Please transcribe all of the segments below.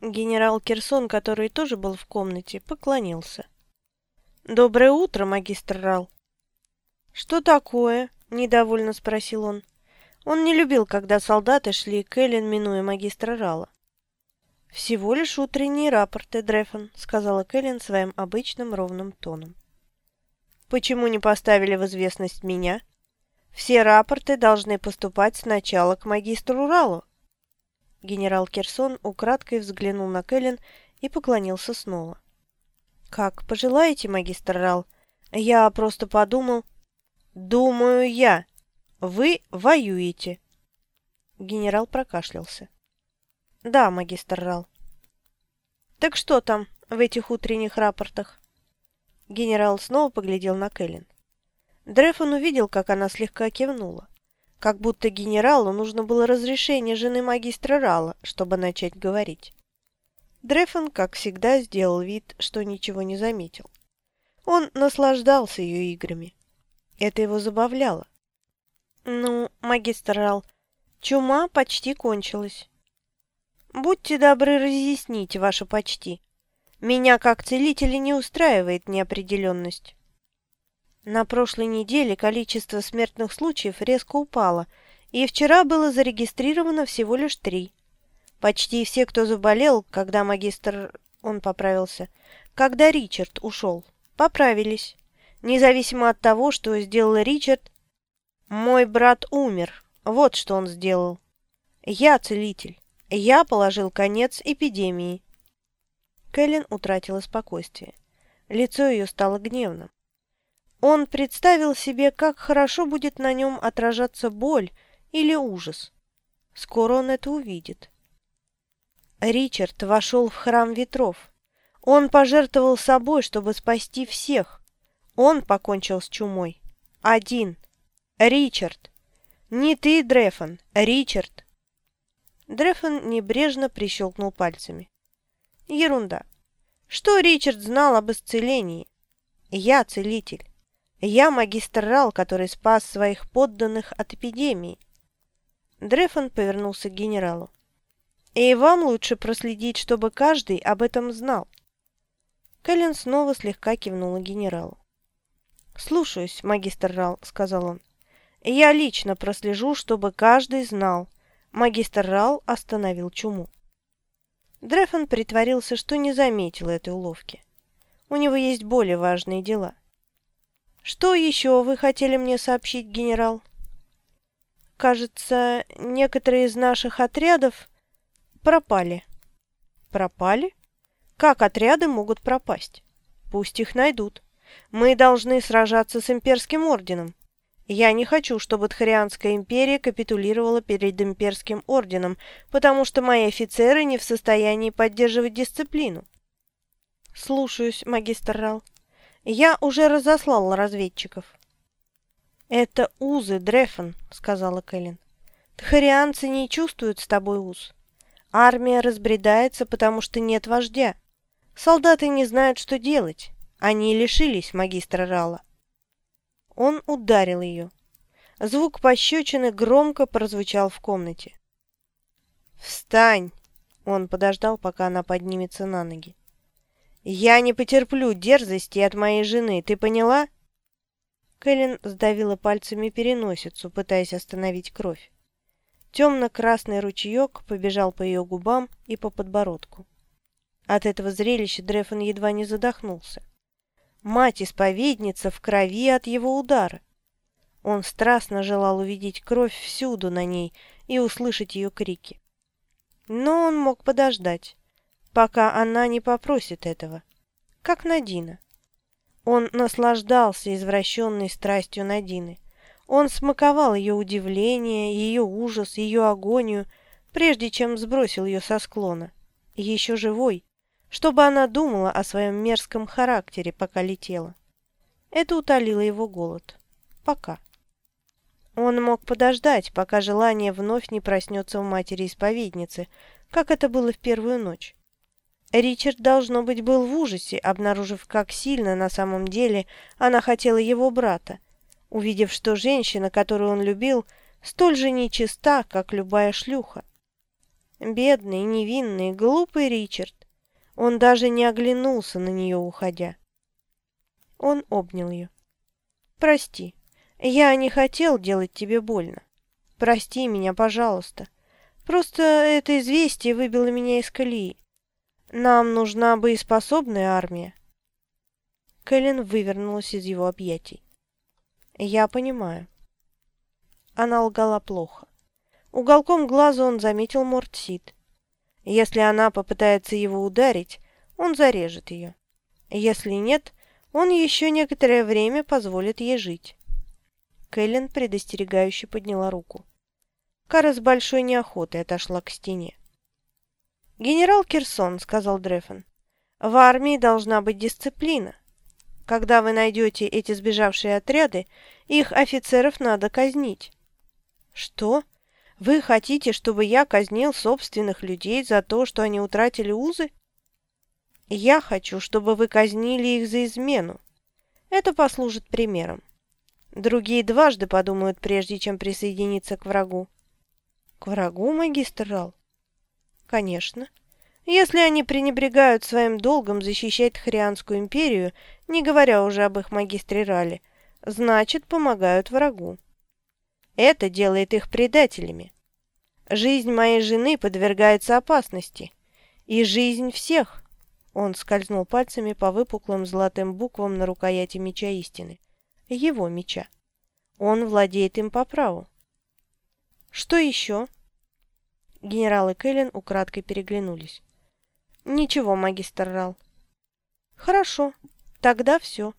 Генерал Керсон, который тоже был в комнате, поклонился. «Доброе утро, магистр Рал». «Что такое?» – недовольно спросил он. Он не любил, когда солдаты шли к Эллен, минуя магистра Рала. «Всего лишь утренние рапорты, Дрефон», — сказала Кэлен своим обычным ровным тоном. «Почему не поставили в известность меня? Все рапорты должны поступать сначала к магистру Ралу». Генерал Керсон украдкой взглянул на Кэлен и поклонился снова. «Как пожелаете, магистр Рал. Я просто подумал...» «Думаю я. Вы воюете». Генерал прокашлялся. «Да, магистр Рал». «Так что там в этих утренних рапортах?» Генерал снова поглядел на Кэлен. Дрефон увидел, как она слегка кивнула. Как будто генералу нужно было разрешение жены магистра Рала, чтобы начать говорить. Дрефон, как всегда, сделал вид, что ничего не заметил. Он наслаждался ее играми. Это его забавляло. «Ну, магистр Рал, чума почти кончилась. Будьте добры разъяснить ваше почти. Меня как целителя не устраивает неопределенность. На прошлой неделе количество смертных случаев резко упало, и вчера было зарегистрировано всего лишь три. Почти все, кто заболел, когда магистр... Он поправился. Когда Ричард ушел, поправились. Независимо от того, что сделал Ричард, мой брат умер. Вот что он сделал. Я целитель. Я положил конец эпидемии. Кэлен утратила спокойствие. Лицо ее стало гневным. Он представил себе, как хорошо будет на нем отражаться боль или ужас. Скоро он это увидит. Ричард вошел в храм ветров. Он пожертвовал собой, чтобы спасти всех. Он покончил с чумой. Один. Ричард. Не ты, Дрефон, Ричард. Дрефон небрежно прищелкнул пальцами. Ерунда. Что Ричард знал об исцелении? Я целитель. Я магистр Рал, который спас своих подданных от эпидемии. Дрефон повернулся к генералу. И вам лучше проследить, чтобы каждый об этом знал. Кэлен снова слегка кивнула генералу. «Слушаюсь, магистр Рал», — сказал он. «Я лично прослежу, чтобы каждый знал, Магистр Рал остановил чуму. Дрефон притворился, что не заметил этой уловки. У него есть более важные дела. «Что еще вы хотели мне сообщить, генерал?» «Кажется, некоторые из наших отрядов пропали». «Пропали? Как отряды могут пропасть? Пусть их найдут. Мы должны сражаться с имперским орденом. Я не хочу, чтобы Тхарианская империя капитулировала перед имперским орденом, потому что мои офицеры не в состоянии поддерживать дисциплину. Слушаюсь, магистр Рал. Я уже разослал разведчиков. Это узы, Дрефон, сказала Кэлен. Тхарианцы не чувствуют с тобой уз. Армия разбредается, потому что нет вождя. Солдаты не знают, что делать. Они лишились магистра Рала. Он ударил ее. Звук пощечины громко прозвучал в комнате. «Встань!» Он подождал, пока она поднимется на ноги. «Я не потерплю дерзости от моей жены, ты поняла?» Кэлен сдавила пальцами переносицу, пытаясь остановить кровь. Темно-красный ручеек побежал по ее губам и по подбородку. От этого зрелища Дрефон едва не задохнулся. Мать-исповедница в крови от его удара. Он страстно желал увидеть кровь всюду на ней и услышать ее крики. Но он мог подождать, пока она не попросит этого, как Надина. Он наслаждался извращенной страстью Надины. Он смаковал ее удивление, ее ужас, ее агонию, прежде чем сбросил ее со склона. Еще живой, чтобы она думала о своем мерзком характере, пока летела. Это утолило его голод. Пока. Он мог подождать, пока желание вновь не проснется в матери-исповедницы, как это было в первую ночь. Ричард, должно быть, был в ужасе, обнаружив, как сильно на самом деле она хотела его брата, увидев, что женщина, которую он любил, столь же нечиста, как любая шлюха. Бедный, невинный, глупый Ричард. Он даже не оглянулся на нее, уходя. Он обнял ее. «Прости, я не хотел делать тебе больно. Прости меня, пожалуйста. Просто это известие выбило меня из колеи. Нам нужна боеспособная армия». Кэлен вывернулась из его объятий. «Я понимаю». Она лгала плохо. Уголком глаза он заметил Мортсид. Если она попытается его ударить, он зарежет ее. Если нет, он еще некоторое время позволит ей жить. Кэлен предостерегающе подняла руку. Кара с большой неохотой отошла к стене. «Генерал Кирсон», — сказал Дрефен, — «в армии должна быть дисциплина. Когда вы найдете эти сбежавшие отряды, их офицеров надо казнить». «Что?» Вы хотите, чтобы я казнил собственных людей за то, что они утратили узы? Я хочу, чтобы вы казнили их за измену. Это послужит примером. Другие дважды подумают, прежде чем присоединиться к врагу. К врагу, магистр Рал? Конечно. Если они пренебрегают своим долгом защищать Тхарианскую империю, не говоря уже об их магистре Рале, значит, помогают врагу. Это делает их предателями. Жизнь моей жены подвергается опасности. И жизнь всех. Он скользнул пальцами по выпуклым золотым буквам на рукояти меча истины. Его меча. Он владеет им по праву. Что еще? Генерал и Кэлен украдкой переглянулись. Ничего, магистр Рал. Хорошо, тогда все.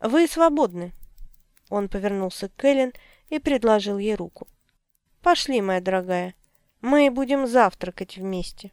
Вы свободны. Он повернулся к Кэлен и предложил ей руку. «Пошли, моя дорогая, мы будем завтракать вместе».